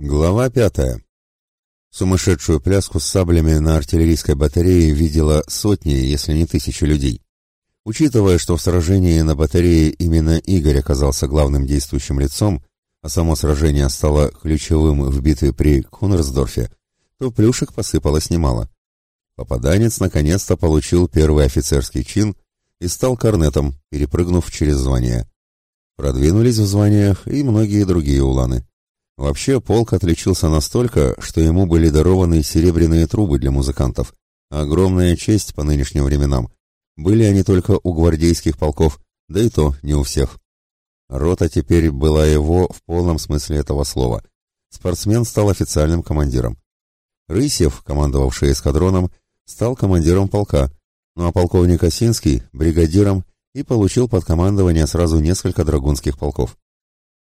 Глава пятая. Сумасшедшую пляску с саблями на артиллерийской батарее видела сотни, если не тысячи людей. Учитывая, что в сражении на батарее именно Игорь оказался главным действующим лицом, а само сражение стало ключевым в битве при Кунерсдорфе, то плюшек посыпалось немало. Попаданец наконец-то получил первый офицерский чин и стал корнетом, перепрыгнув через звания. Продвинулись в званиях и многие другие уланы. Вообще, полк отличился настолько, что ему были дарованы серебряные трубы для музыкантов. Огромная честь по нынешним временам. Были они только у гвардейских полков, да и то не у всех. Рота теперь была его в полном смысле этого слова. Спортсмен стал официальным командиром. Рысев, командовавший эскадроном, стал командиром полка, ну а полковник Осинский – бригадиром и получил под командование сразу несколько драгунских полков.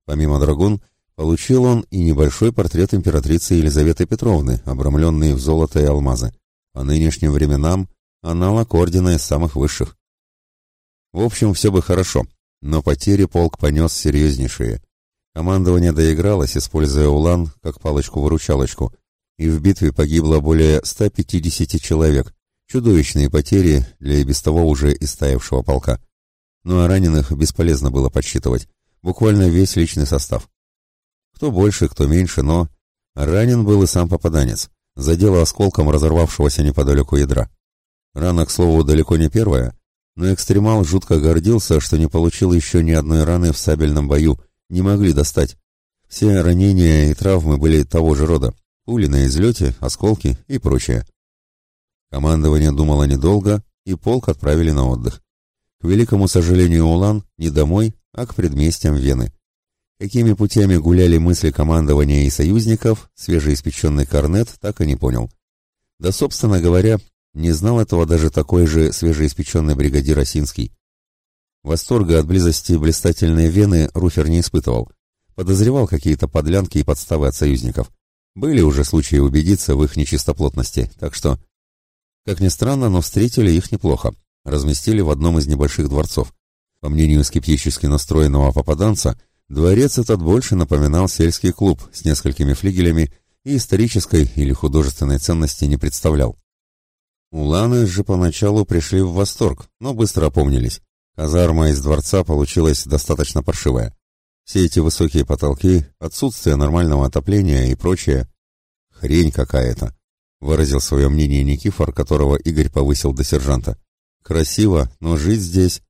Помимо драгун, Получил он и небольшой портрет императрицы Елизаветы Петровны, обрамленный в золото и алмазы. По нынешним временам аналог ордена из самых высших. В общем, все бы хорошо, но потери полк понес серьезнейшие. Командование доигралось, используя Улан как палочку-выручалочку, и в битве погибло более 150 человек, чудовищные потери для и без того уже истаявшего полка. Ну а раненых бесполезно было подсчитывать, буквально весь личный состав. Кто больше, кто меньше, но... Ранен был и сам попаданец. Задело осколком разорвавшегося неподалеку ядра. Рана, к слову, далеко не первая, но экстремал жутко гордился, что не получил еще ни одной раны в сабельном бою, не могли достать. Все ранения и травмы были того же рода. Пули на излете, осколки и прочее. Командование думало недолго, и полк отправили на отдых. К великому сожалению Улан не домой, а к предместьям Вены. Какими путями гуляли мысли командования и союзников, свежеиспеченный корнет так и не понял. Да, собственно говоря, не знал этого даже такой же свежеиспеченный бригадир Осинский. Восторга от близости блистательной Вены Руфер не испытывал. Подозревал какие-то подлянки и подставы от союзников. Были уже случаи убедиться в их нечистоплотности, так что... Как ни странно, но встретили их неплохо. Разместили в одном из небольших дворцов. По мнению скептически настроенного попаданца, Дворец этот больше напоминал сельский клуб с несколькими флигелями и исторической или художественной ценности не представлял. Уланы же поначалу пришли в восторг, но быстро опомнились. Казарма из дворца получилась достаточно паршивая. Все эти высокие потолки, отсутствие нормального отопления и прочее. Хрень какая-то, выразил свое мнение Никифор, которого Игорь повысил до сержанта. Красиво, но жить здесь...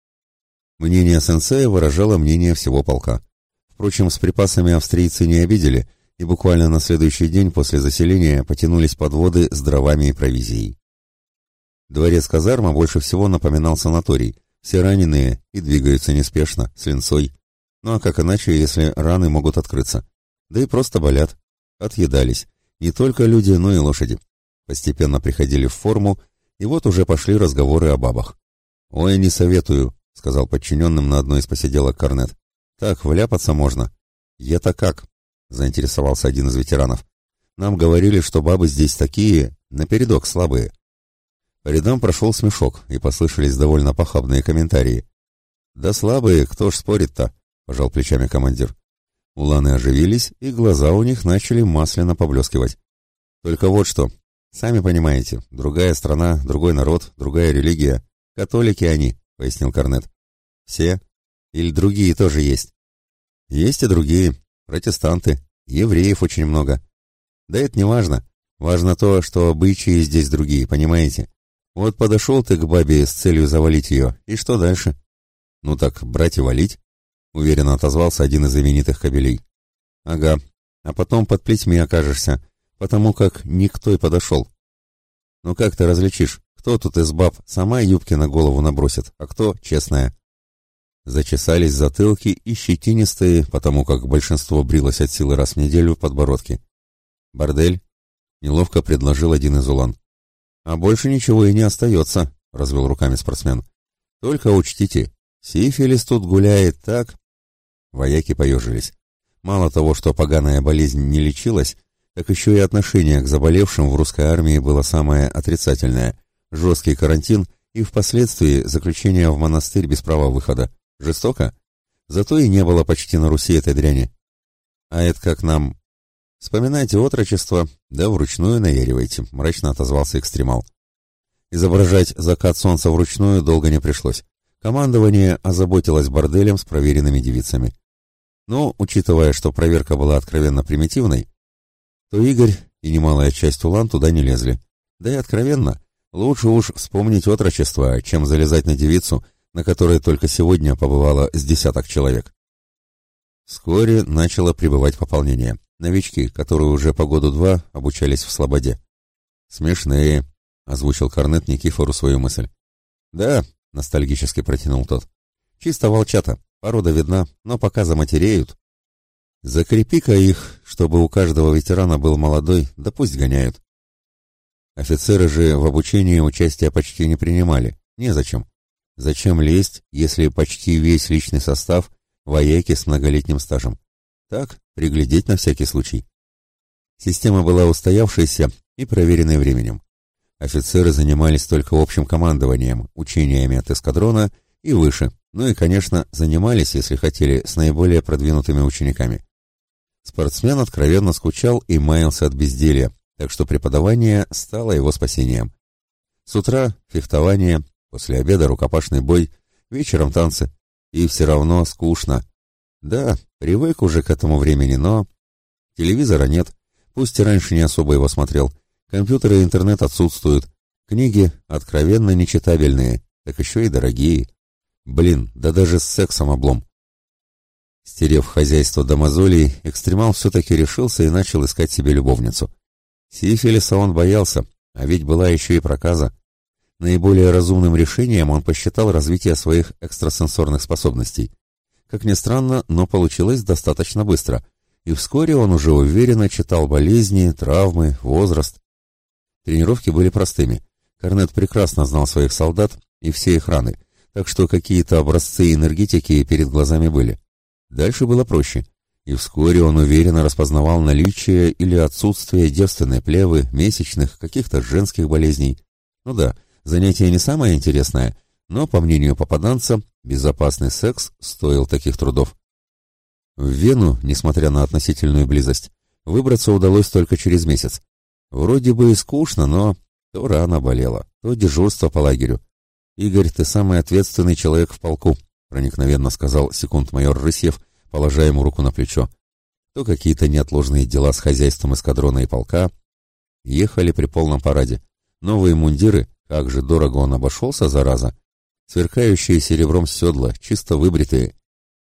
Мнение сенсея выражало мнение всего полка. Впрочем, с припасами австрийцы не обидели, и буквально на следующий день после заселения потянулись подводы с дровами и провизией. Дворец казарма больше всего напоминал санаторий. Все раненые и двигаются неспешно, с линцой. Ну а как иначе, если раны могут открыться? Да и просто болят. Отъедались. Не только люди, но и лошади. Постепенно приходили в форму, и вот уже пошли разговоры о бабах. «Ой, не советую», — сказал подчиненным на одной из посиделок Корнет. Так, вляпаться можно. Я-то как? Заинтересовался один из ветеранов. Нам говорили, что бабы здесь такие, напередок слабые. По рядам прошел смешок, и послышались довольно похабные комментарии. «Да слабые, кто ж спорит-то?» — пожал плечами командир. Уланы оживились, и глаза у них начали масляно поблескивать. «Только вот что. Сами понимаете, другая страна, другой народ, другая религия. Католики они», — пояснил Корнет. «Все? Или другие тоже есть? Есть и другие. Протестанты. Евреев очень много. Да это не важно. Важно то, что обычаи здесь другие, понимаете? Вот подошел ты к бабе с целью завалить ее, и что дальше? Ну так, брать и валить, уверенно отозвался один из знаменитых кабелей. Ага, а потом под плетьми окажешься, потому как никто и подошел. Ну как ты различишь, кто тут из баб сама юбки на голову набросит, а кто честная? Зачесались затылки и щетинистые, потому как большинство брилось от силы раз в неделю, подбородки. «Бордель?» — неловко предложил один из улан. «А больше ничего и не остается», — развел руками спортсмен. «Только учтите, сифилис тут гуляет так...» Вояки поежились. Мало того, что поганая болезнь не лечилась, так еще и отношение к заболевшим в русской армии было самое отрицательное. Жесткий карантин и впоследствии заключение в монастырь без права выхода. Жестоко? Зато и не было почти на Руси этой дряни. А это как нам... Вспоминайте отрочество, да вручную наяривайте, мрачно отозвался экстремал. Изображать закат солнца вручную долго не пришлось. Командование озаботилось борделем с проверенными девицами. Но, учитывая, что проверка была откровенно примитивной, то Игорь и немалая часть Улан туда не лезли. Да и откровенно, лучше уж вспомнить отрочество, чем залезать на девицу, на которой только сегодня побывало с десяток человек. Вскоре начало прибывать пополнение. Новички, которые уже по году два обучались в Слободе. «Смешные», — озвучил Корнет Никифору свою мысль. «Да», — ностальгически протянул тот. «Чисто волчата, порода видна, но пока заматереют». «Закрепи-ка их, чтобы у каждого ветерана был молодой, да пусть гоняют». Офицеры же в обучении участия почти не принимали. Незачем. Зачем лезть, если почти весь личный состав — вояки с многолетним стажем? Так, приглядеть на всякий случай. Система была устоявшейся и проверенной временем. Офицеры занимались только общим командованием, учениями от эскадрона и выше, ну и, конечно, занимались, если хотели, с наиболее продвинутыми учениками. Спортсмен откровенно скучал и маялся от безделья, так что преподавание стало его спасением. С утра фехтование, после обеда рукопашный бой, вечером танцы. И все равно скучно, да, привык уже к этому времени, но... Телевизора нет, пусть и раньше не особо его смотрел. Компьютеры и интернет отсутствуют. Книги откровенно нечитабельные, так еще и дорогие. Блин, да даже с сексом облом. Стерев хозяйство до мозолей, экстремал все-таки решился и начал искать себе любовницу. Сифилиса он боялся, а ведь была еще и проказа. Наиболее разумным решением он посчитал развитие своих экстрасенсорных способностей. Как ни странно, но получилось достаточно быстро, и вскоре он уже уверенно читал болезни, травмы, возраст. Тренировки были простыми. Корнет прекрасно знал своих солдат и все их раны, так что какие-то образцы энергетики перед глазами были. Дальше было проще, и вскоре он уверенно распознавал наличие или отсутствие девственной плевы, месячных, каких-то женских болезней. Ну да, занятие не самое интересное, но, по мнению попаданца, безопасный секс стоил таких трудов. В Вену, несмотря на относительную близость, выбраться удалось только через месяц. Вроде бы и скучно, но то рано болело, то дежурство по лагерю. «Игорь, ты самый ответственный человек в полку», — проникновенно сказал секунд-майор Рысьев, положа ему руку на плечо. То какие-то неотложные дела с хозяйством эскадрона и полка. Ехали при полном параде. Новые мундиры, как же дорого он обошелся, зараза, сверкающие серебром седла, чисто выбритые.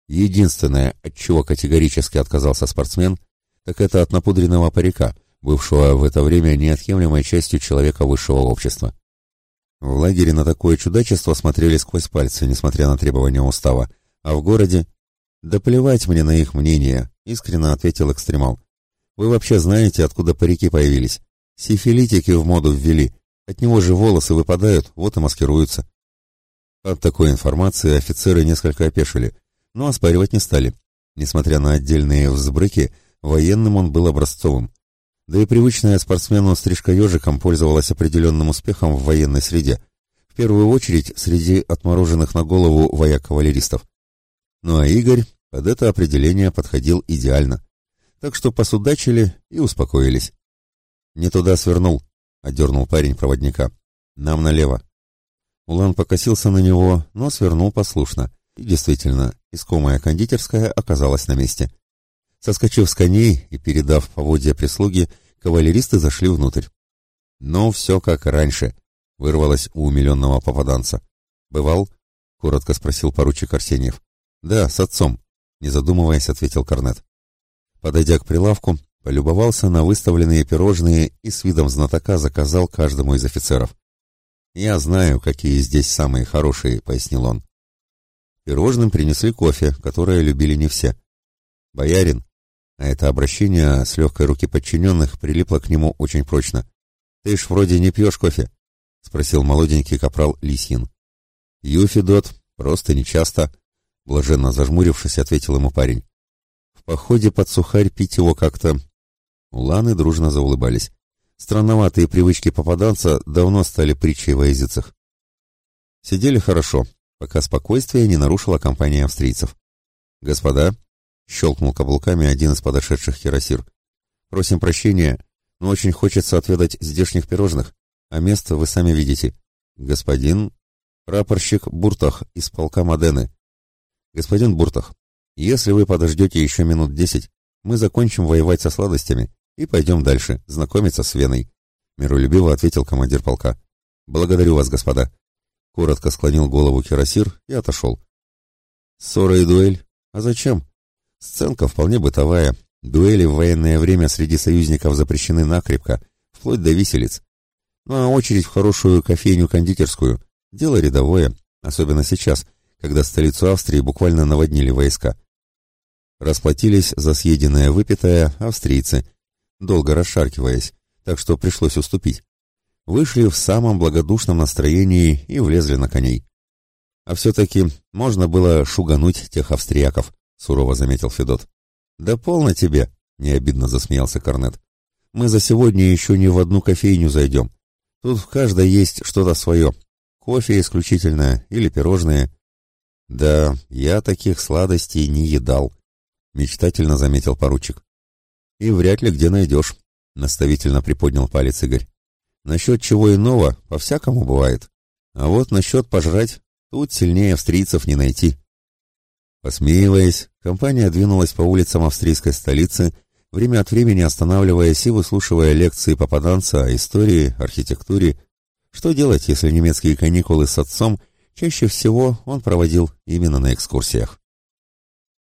Единственное, от чего категорически отказался спортсмен, так это от напудренного парика, бывшего в это время неотъемлемой частью человека высшего общества. В лагере на такое чудачество смотрели сквозь пальцы, несмотря на требования устава, а в городе... «Да плевать мне на их мнение», — искренне ответил экстремал. «Вы вообще знаете, откуда парики появились? Сифилитики в моду ввели. От него же волосы выпадают, вот и маскируются. От такой информации офицеры несколько опешили, но оспаривать не стали. Несмотря на отдельные взбрыки, военным он был образцовым. Да и привычная спортсмену стрижка ежиком пользовалась определенным успехом в военной среде, в первую очередь среди отмороженных на голову вояк-кавалеристов. Ну а Игорь под это определение подходил идеально. Так что посудачили и успокоились. «Не туда свернул», — одернул парень проводника. «Нам налево». Улан покосился на него, но свернул послушно. И действительно, искомая кондитерская оказалась на месте. Соскочив с коней и передав поводья прислуги, кавалеристы зашли внутрь. «Ну, все как раньше», — вырвалось у умиленного попаданца. «Бывал?» — коротко спросил поручик Арсеньев. «Да, с отцом», — не задумываясь, ответил Корнет. Подойдя к прилавку, полюбовался на выставленные пирожные и с видом знатока заказал каждому из офицеров. «Я знаю, какие здесь самые хорошие», — пояснил он. Пирожным принесли кофе, которое любили не все. «Боярин», а это обращение с легкой руки подчиненных прилипло к нему очень прочно. «Ты ж вроде не пьешь кофе?» — спросил молоденький капрал Лисьин. «Пью, Федот, просто нечасто», — блаженно зажмурившись, ответил ему парень. «В походе под сухарь пить его как-то...» Уланы дружно заулыбались. Странноватые привычки попаданца давно стали притчей во языцах. Сидели хорошо, пока спокойствие не нарушила компания австрийцев. «Господа», — щелкнул каблуками один из подошедших кирасир, Просим прощения, но очень хочется отведать здешних пирожных, а место вы сами видите. Господин прапорщик Буртах из полка Модены. Господин Буртах, если вы подождете еще минут десять, мы закончим воевать со сладостями и пойдем дальше, знакомиться с Веной. Миролюбиво ответил командир полка. Благодарю вас, господа. Коротко склонил голову Кирасир и отошел. Ссора и дуэль? А зачем? Сценка вполне бытовая. Дуэли в военное время среди союзников запрещены накрепко, вплоть до виселиц. Ну а очередь в хорошую кофейню-кондитерскую – дело рядовое, особенно сейчас, когда столицу Австрии буквально наводнили войска. Расплатились за съеденное выпитое австрийцы, долго расшаркиваясь, так что пришлось уступить. Вышли в самом благодушном настроении и влезли на коней. А все-таки можно было шугануть тех австрияков, сурово заметил Федот. Да полно тебе, необидно засмеялся Корнет. Мы за сегодня еще ни в одну кофейню зайдем. Тут в каждой есть что-то свое. Кофе исключительно или пирожные. Да, я таких сладостей не едал, мечтательно заметил поручик. И вряд ли где найдешь, наставительно приподнял палец Игорь. Насчет чего иного, по-всякому бывает. А вот насчет пожрать, тут сильнее австрийцев не найти. Посмеиваясь, компания двинулась по улицам австрийской столицы, время от времени останавливаясь и выслушивая лекции попаданца о истории, архитектуре. Что делать, если немецкие каникулы с отцом чаще всего он проводил именно на экскурсиях?